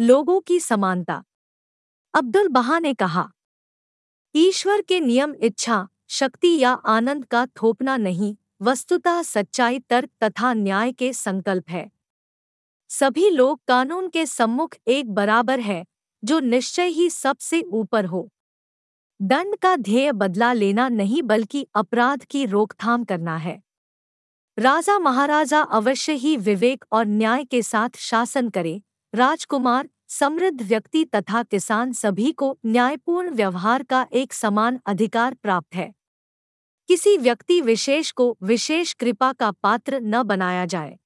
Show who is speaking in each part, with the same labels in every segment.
Speaker 1: लोगों की समानता। अब्दुल बहा ने कहा, ईश्वर के नियम, इच्छा, शक्ति या आनंद का थोपना नहीं, वस्तुतः सच्चाई, तर्क तथा न्याय के संकल्प है। सभी लोग कानून के सम्मुख एक बराबर है, जो निश्चय ही सबसे ऊपर हो। दंड का ध्येय बदला लेना नहीं, बल्कि अपराध की रोकथाम करना है। राजा महाराजा अवश्य ही विवेक और न्याय के साथ शासन करें राजकुमार समृद्ध व्यक्ति तथा किसान सभी को न्यायपूर्ण व्यवहार का एक समान अधिकार प्राप्त है। किसी व्यक्ति विशेष को विशेष कृपा का पात्र न बनाया जाए।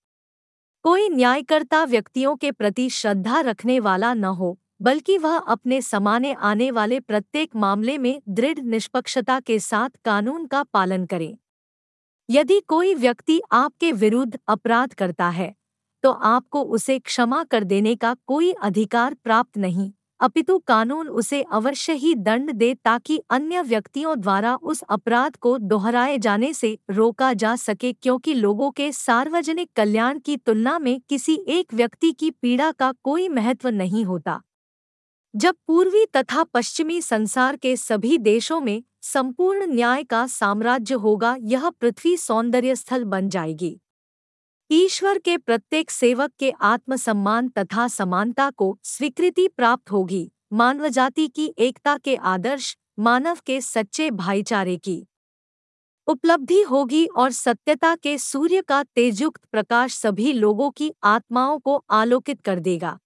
Speaker 1: कोई न्यायकर्ता व्यक्तियों के प्रति श्रद्धा रखने वाला न हो, बल्कि वह अपने समाने आने वाले प्रत्येक मामले में दृढ़ निष्पक्षता के साथ कानून का पालन करे। यदि कोई व्यक्ति आपके विरुद्ध अपराध करता है तो आपको उसे क्षमा कर देने का कोई अधिकार प्राप्त नहीं। अपितु कानून उसे अवश्य ही दंड दे ताकि अन्य व्यक्तियों द्वारा उस अपराध को दोहराए जाने से रोका जा सके क्योंकि लोगों के सार्वजनिक कल्याण की तुलना में किसी एक व्यक्ति की पीड़ा का कोई महत्व नहीं होता। जब पूर्वी तथा पश्चिमी संसार के सभी देशों में संपूर्ण न्याय का साम्राज्य होगा, यह पृथ्वी सौंदर्य स्थल बन जाएगी। ईश्वर के प्रत्येक सेवक के आत्मसम्मान तथा समानता को स्वीकृति प्राप्त होगी मानव जाति की एकता के आदर्श, मानव के सच्चे भाईचारे की उपलब्धि होगी और सत्यता के सूर्य का तेजयुक्त प्रकाश सभी लोगों की आत्माओं को आलोकित कर देगा।